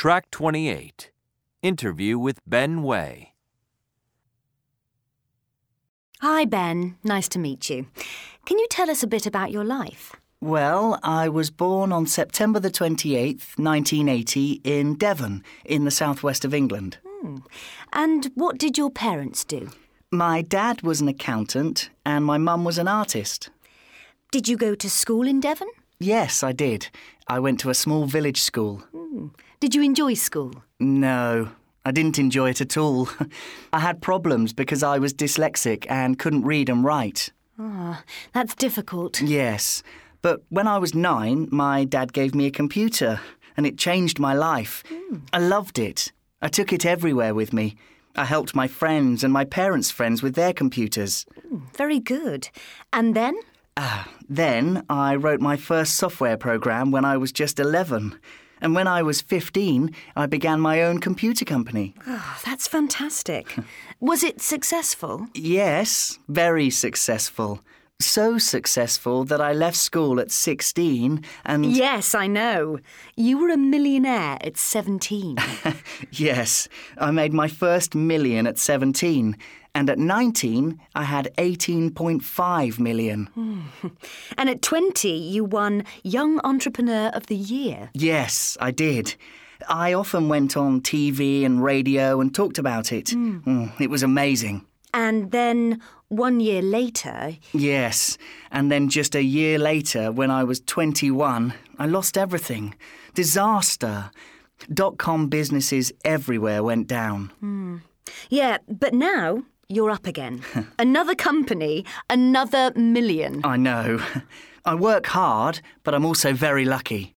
Track 28 Interview with Ben Way. Hi, Ben. Nice to meet you. Can you tell us a bit about your life? Well, I was born on September the 28th, 1980, in Devon, in the southwest of England. Hmm. And what did your parents do? My dad was an accountant and my mum was an artist. Did you go to school in Devon? Yes, I did. I went to a small village school. Hmm. Did you enjoy school? No, I didn't enjoy it at all. I had problems because I was dyslexic and couldn't read and write. Ah, that's difficult. Yes, but when I was nine, my dad gave me a computer and it changed my life. Hmm. I loved it. I took it everywhere with me. I helped my friends and my parents' friends with their computers. Hmm, very good. And then? Ah, then I wrote my first software program when I was just 11. And when I was 15, I began my own computer company. Oh, that's fantastic. Was it successful? Yes, very successful. So successful that I left school at 16 and. Yes, I know. You were a millionaire at 17. Yes, I made my first million at 17. And at 19, I had 18.5 million. and at 20, you won Young Entrepreneur of the Year. Yes, I did. I often went on TV and radio and talked about it. Mm, it was amazing. And then one year later, Yes, and then just a year later, when I was 21, I lost everything. Disaster. Dot com businesses everywhere went down. Hmm. yeah, but now you're up again. another company, another million. I know. I work hard, but I'm also very lucky.